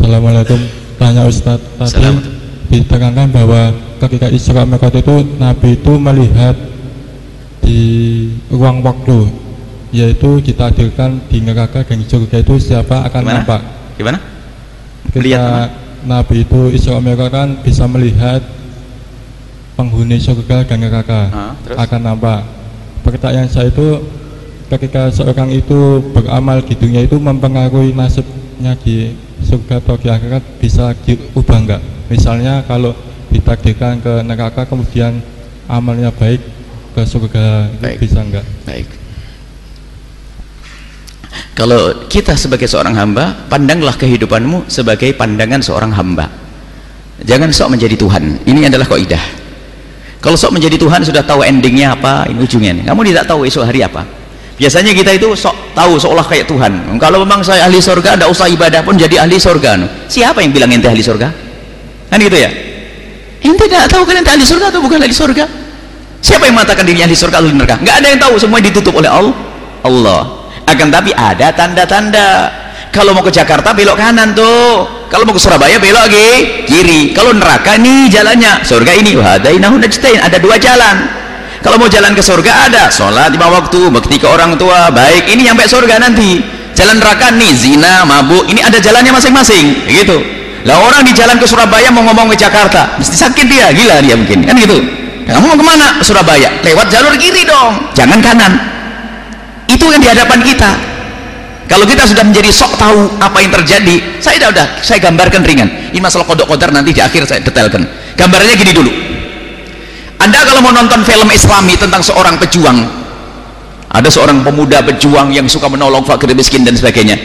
Assalamualaikum. Tanya Ustadz tadi diterangkan bahwa ketika Isra Mi'raj itu Nabi itu melihat di ruang waktu yaitu ditakdirkan di neraka dan surga itu siapa akan Gimana? nampak. Gimana? Lihat Nabi itu Isra Mi'raj kan bisa melihat penghuni surga dan neraka Ah, terus? akan nampak. Pertanyaan saya itu ketika seorang itu beramal di dunia itu mempengaruhi nasibnya di surga atau di akhirat bisa diubah enggak? Misalnya kalau ditakdirkan ke neraka kemudian amalnya baik ke surga itu Baik. bisa enggak? Baik. Kalau kita sebagai seorang hamba, pandanglah kehidupanmu sebagai pandangan seorang hamba. Jangan sok menjadi Tuhan. Ini adalah kaidah. Kalau sok menjadi Tuhan sudah tahu endingnya apa, ini ujungnya. Kamu tidak tahu esok hari apa. Biasanya kita itu sok tahu seolah kayak Tuhan. Kalau memang saya ahli sorga, tidak usah ibadah pun jadi ahli sorga. Siapa yang bilang ente ahli sorga? Kan gitu ya? Ente tidak tahu kalian ahli sorga atau bukan ahli sorga? Siapa yang mengatakan dirinya ahli surga atau neraka? Enggak ada yang tahu, semua ditutup oleh Allah. Allah. Akan tapi ada tanda-tanda. Kalau mau ke Jakarta belok kanan tuh. Kalau mau ke Surabaya belok lagi kiri. Kalau neraka nih jalannya. Surga ini. Ada dua jalan. Kalau mau jalan ke surga ada sholat lima waktu, bakti ke orang tua, baik. Ini sampai surga nanti. Jalan neraka nih zina, mabuk. Ini ada jalannya masing-masing. Gitu. Lah orang di jalan ke Surabaya mau ngomong ke Jakarta, mesti sakit dia, gila dia mungkin. Kan gitu kamu mau ke mana? Surabaya lewat jalur kiri dong jangan kanan itu yang di hadapan kita kalau kita sudah menjadi sok tahu apa yang terjadi saya udah saya gambarkan ringan ini masalah kodok kodar nanti di akhir saya detailkan gambarnya gini dulu anda kalau mau nonton film islami tentang seorang pejuang ada seorang pemuda pejuang yang suka menolong fakir miskin dan sebagainya.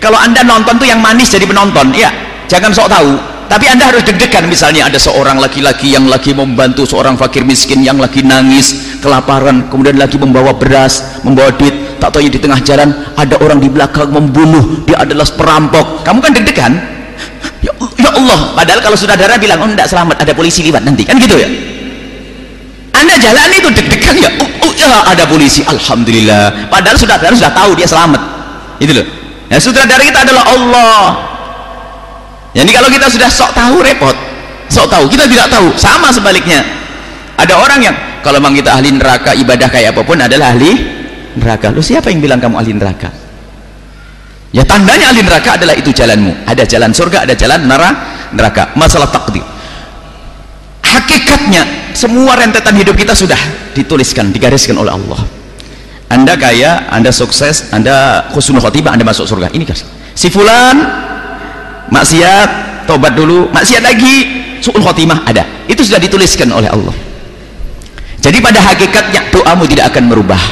Kalau anda nonton tuh yang manis jadi penonton ya jangan sok tahu. Tapi anda harus deg-degan misalnya ada seorang laki-laki yang lagi membantu seorang fakir miskin yang lagi nangis kelaparan kemudian lagi membawa beras membawa duit tak tahu di tengah jalan ada orang di belakang membunuh dia adalah perampok. Kamu kan deg-degan? Ya, ya Allah. Padahal kalau saudara bilang oh enggak selamat ada polisi lewat nanti. Kan gitu ya anda jalan itu deg-degan ya oh, oh, ya ada polisi. Alhamdulillah. Padahal saudara sudah tahu dia selamat. Itu loh. Ya saudara kita adalah Allah. Jadi kalau kita sudah sok tahu repot. Sok tahu kita tidak tahu. Sama sebaliknya. Ada orang yang kalau memang kita ahli neraka ibadah kayak apa pun adalah ahli neraka. Lu siapa yang bilang kamu ahli neraka? Ya tandanya ahli neraka adalah itu jalanmu. Ada jalan surga ada jalan nera- neraka. Masalah takdir. Hakikatnya semua rentetan hidup kita sudah dituliskan digariskan oleh Allah. Anda kaya anda sukses anda khusnul khotimah anda masuk surga. Ini kan si fulan maksiat tobat dulu maksiat lagi suul khotimah ada. Itu sudah dituliskan oleh Allah. Jadi pada hakikatnya doamu tidak akan merubah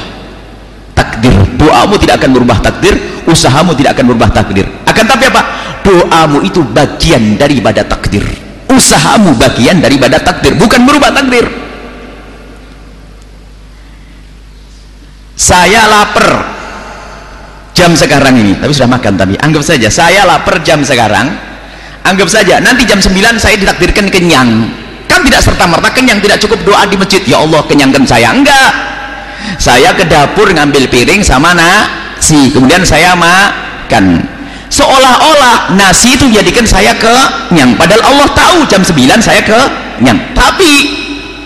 takdir. Doamu tidak akan merubah takdir usahamu tidak akan merubah takdir. Akan tapi apa? Doamu itu bagian daripada takdir usahamu bagian daripada takdir bukan merubah takdir. Saya lapar jam sekarang ini. Tapi sudah makan tapi anggap saja saya lapar jam sekarang. Anggap saja nanti jam 9 saya ditakdirkan kenyang. Kan tidak serta-merta kenyang tidak cukup doa di masjid. Ya Allah kenyangkan saya. Enggak. Saya ke dapur ngambil piring sama nasi kemudian saya makan seolah-olah nasi itu jadikan saya kenyang padahal Allah tahu jam 9 saya kenyang tapi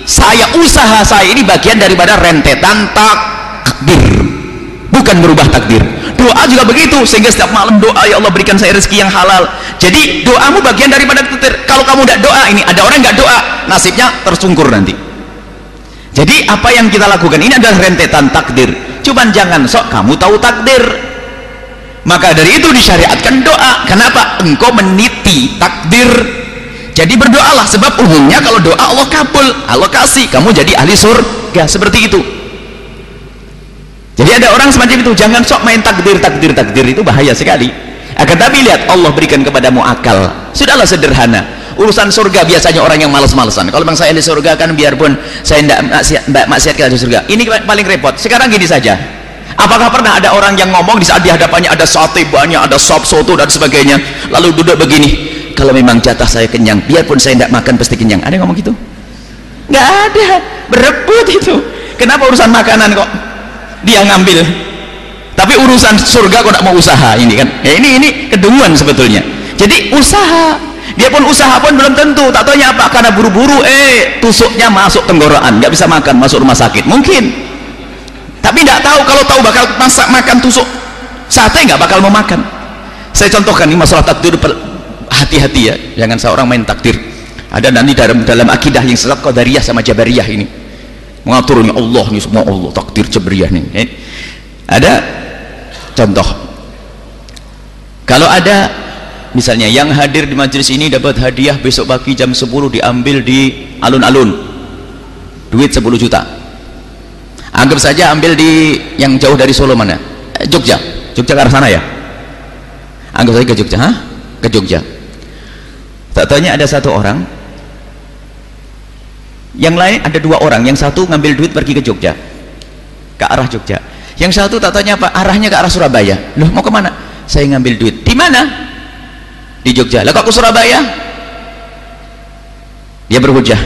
saya usaha saya ini bagian daripada rentetan takdir bukan merubah takdir doa juga begitu sehingga setiap malam doa ya Allah berikan saya rezeki yang halal. Jadi doamu bagian daripada takdir kalau kamu tidak doa ini ada orang nggak doa nasibnya tersungkur nanti. Jadi apa yang kita lakukan? Ini adalah rentetan takdir cuman jangan sok kamu tahu takdir maka dari itu disyariatkan doa. Kenapa? Engkau meniti takdir. Jadi berdoalah sebab umumnya kalau doa Allah kabul Allah kasih kamu jadi ahli surga. Seperti itu. Jadi ada orang semacam itu jangan sok main takdir takdir takdir itu bahaya sekali. Akan tapi lihat Allah berikan kepadamu akal. Sudahlah sederhana. Urusan surga biasanya orang yang malas-malesan kalau memang saya di surga kan biarpun saya tidak maksiat, maksiat ke surga. Ini paling repot. Sekarang gini saja apakah pernah ada orang yang ngomong di saat di hadapannya ada sate banyak ada sop soto dan sebagainya lalu duduk begini kalau memang jatah saya kenyang biarpun saya tidak makan pasti kenyang. Ada yang ngomong gitu? Nggak ada. Berebut itu. Kenapa urusan makanan kok dia ngambil? Tapi urusan surga kok tidak mau usaha ini kan? Ya ini ini kedunguan sebetulnya. Jadi usaha. Dia pun usaha pun belum tentu. Tak tanya apa? Karena buru-buru eh tusuknya masuk tenggorokan. Nggak bisa makan masuk rumah sakit. Mungkin tapi tidak tahu kalau tahu bakal masak makan tusuk. Sate nggak bakal mau makan. Saya contohkan ini masalah takdir hati-hati ya. Jangan seorang main takdir. Ada nanti dalam dalam akidah yang sesat qadariyah sama jabariyah ini. Mengatur ini Allah ini semua Allah takdir jabariyah ini. Eh. ada contoh. Kalau ada misalnya yang hadir di majelis ini dapat hadiah besok pagi jam 10 diambil di alun-alun. Duit 10 juta anggap saja ambil di yang jauh dari Solo mana? Eh, Jogja. Jogja ke arah sana ya? Anggap saja ke Jogja ha? ke Jogja. Tak tanya ada satu orang. Yang lain ada dua orang. Yang satu ngambil duit pergi ke Jogja. Ke arah Jogja. Yang satu tak tanya apa arahnya ke arah Surabaya. Loh mau ke mana saya ngambil duit. Di mana? Di Jogja. Lah kok ke Surabaya? Dia berhujah.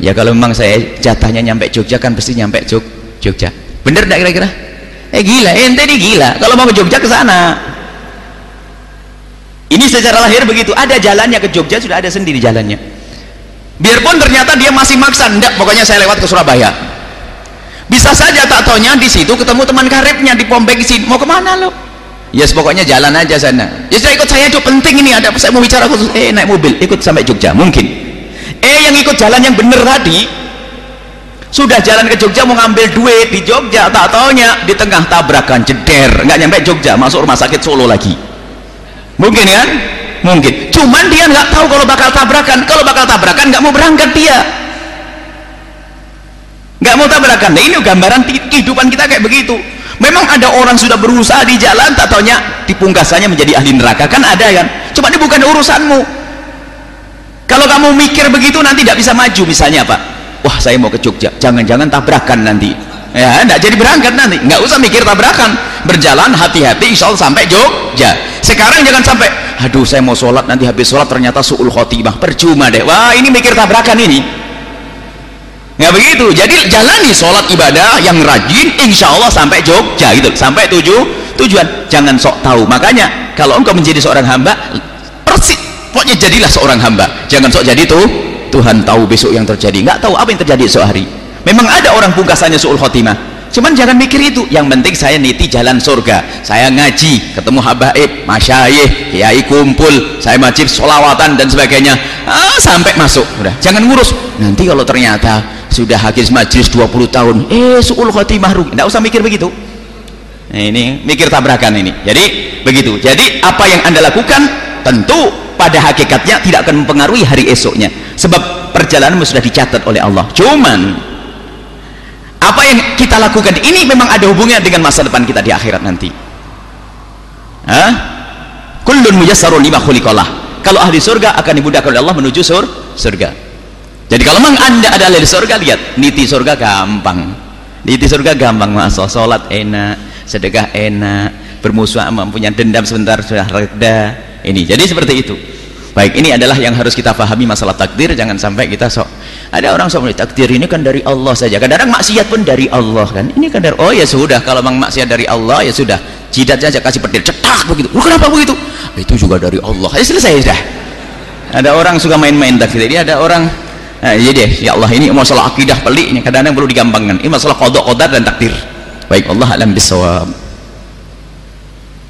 Ya kalau memang saya jatahnya nyampe Jogja kan pasti nyampe Jog Jogja. Bener tidak kira-kira? Eh gila. Ente ini gila. Kalau mau ke Jogja ke sana. Ini secara lahir begitu. Ada jalannya ke Jogja sudah ada sendiri jalannya. Biarpun ternyata dia masih maksa enggak pokoknya saya lewat ke Surabaya. Bisa saja tak taunya di situ ketemu teman karibnya di pom bensin mau ke mana lo? Ya yes, pokoknya jalan aja sana. Ya sudah ikut saya itu penting ini. Ada saya mau bicara khusus. Eh naik mobil. Ikut sampai Jogja. Mungkin. Eh yang ikut jalan yang bener tadi sudah jalan ke Jogja mau ngambil duit di Jogja. Tak taunya di tengah tabrakan jeder. Nggak nyampe Jogja masuk rumah sakit Solo lagi. Mungkin kan? Mungkin. Cuman dia nggak tahu kalau bakal tabrakan. Kalau bakal tabrakan nggak mau berangkat dia. Nggak mau tabrakan. Nah ini gambaran kehidupan kita kayak begitu. Memang ada orang sudah berusaha di jalan tak taunya dipungkasannya menjadi ahli neraka. Kan ada kan? Cuma ini bukan urusanmu. Kalau kamu mikir begitu nanti tidak bisa maju misalnya Pak wah saya mau ke Jogja. Jangan-jangan tabrakan nanti. Ya tidak jadi berangkat nanti. Nggak usah mikir tabrakan. Berjalan hati-hati insya Allah sampai Jogja. Sekarang jangan sampai aduh saya mau sholat nanti habis sholat ternyata su'ul khotimah. Percuma deh. Wah ini mikir tabrakan ini. Nggak begitu. Jadi jalani sholat ibadah yang rajin insya Allah sampai Jogja gitu. Sampai tujuh tujuan. Jangan sok tahu. Makanya kalau engkau menjadi seorang hamba persis. Pokoknya jadilah seorang hamba. Jangan sok jadi tuh Tuhan tahu besok yang terjadi. Nggak tahu apa yang terjadi esok hari. Memang ada orang pungkasannya su'ul khotimah. Cuman jangan mikir itu. Yang penting saya niti jalan surga. Saya ngaji ketemu habaib masyayih kiai kumpul saya majib solawatan dan sebagainya. Ah, sampai masuk. Udah jangan ngurus. Nanti kalau ternyata sudah habis majlis 20 tahun eh su'ul khotimah rugi. Tidak usah mikir begitu. Nah, ini mikir tabrakan ini. Jadi begitu. Jadi apa yang anda lakukan? Tentu pada hakikatnya tidak akan mempengaruhi hari esoknya sebab perjalananmu sudah dicatat oleh Allah. Cuman apa yang kita lakukan ini memang ada hubungannya dengan masa depan kita di akhirat nanti. Hah? kullun lima khuliqallah kalau ahli surga akan dimudahkan oleh Allah menuju sur surga. Jadi kalau memang anda ada di surga lihat niti surga gampang. Niti surga gampang masuk sholat enak sedekah enak bermusuhan punya dendam sebentar sudah reda. Ini jadi seperti itu baik ini adalah yang harus kita pahami masalah takdir. Jangan sampai kita sok ada orang sok takdir ini kan dari Allah saja. Kadang-kadang maksiat pun dari Allah kan? Ini kan dari oh ya sudah kalau memang maksiat dari Allah ya sudah. Jidat saja kasih petir cetak begitu. Oh, kenapa begitu? Itu juga dari Allah. Ya selesai sudah. Ada orang suka main-main takdir. Jadi ada orang Nah, deh, ya Allah ini masalah akidah pelik ini kadang-kadang perlu digampangkan. Ini masalah kodok kodar dan takdir. Baik Allah alam bisawab.